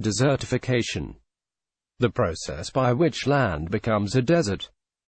Desertification. The process by which land becomes a desert.